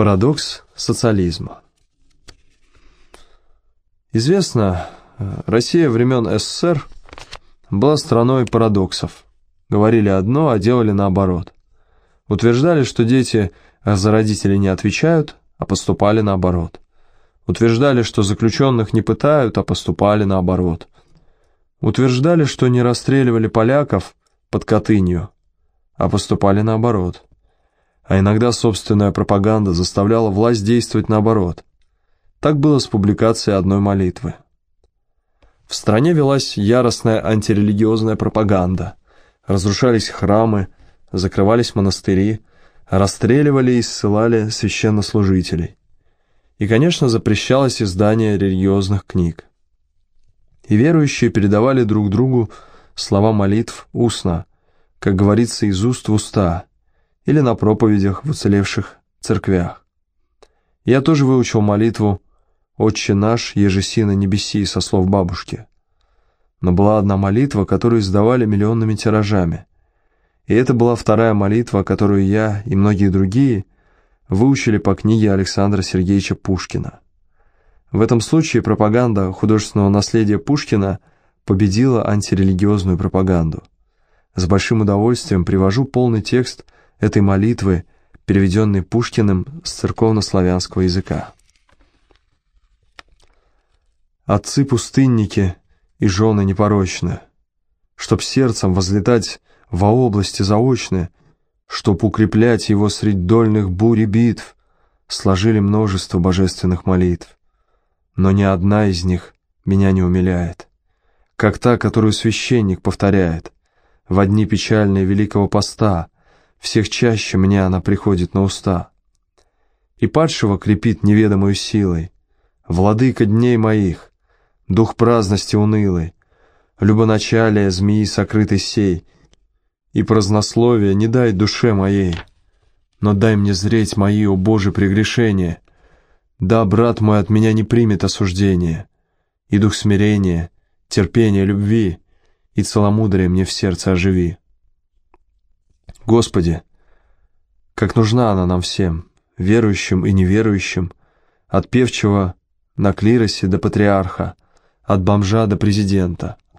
Парадокс социализма Известно, Россия времен СССР была страной парадоксов. Говорили одно, а делали наоборот. Утверждали, что дети за родителей не отвечают, а поступали наоборот. Утверждали, что заключенных не пытают, а поступали наоборот. Утверждали, что не расстреливали поляков под Катынью, а поступали наоборот. А иногда собственная пропаганда заставляла власть действовать наоборот. Так было с публикацией одной молитвы. В стране велась яростная антирелигиозная пропаганда. Разрушались храмы, закрывались монастыри, расстреливали и ссылали священнослужителей. И, конечно, запрещалось издание религиозных книг. И верующие передавали друг другу слова молитв устно, как говорится, из уст в уста, или на проповедях в уцелевших церквях. Я тоже выучил молитву «Отче наш, ежеси на небеси» со слов бабушки. Но была одна молитва, которую издавали миллионными тиражами. И это была вторая молитва, которую я и многие другие выучили по книге Александра Сергеевича Пушкина. В этом случае пропаганда художественного наследия Пушкина победила антирелигиозную пропаганду. С большим удовольствием привожу полный текст этой молитвы, переведенный Пушкиным с церковно-славянского языка. Отцы-пустынники и жены непорочны, чтоб сердцем возлетать во области заочны, чтоб укреплять его средь дольных бурь и битв, сложили множество божественных молитв. Но ни одна из них меня не умиляет, как та, которую священник повторяет. В одни печальные великого поста всех чаще мне она приходит на уста. И падшего крепит неведомую силой, владыка дней моих, дух праздности унылый, любоначалие змеи сокрытой сей, и празднословие не дай душе моей, но дай мне зреть мои, о Боже, прегрешения. Да, брат мой от меня не примет осуждение, и дух смирения, терпения, любви, и целомудрие мне в сердце оживи. Господи, как нужна она нам всем, верующим и неверующим, от певчего на клиросе до патриарха, от бомжа до президента —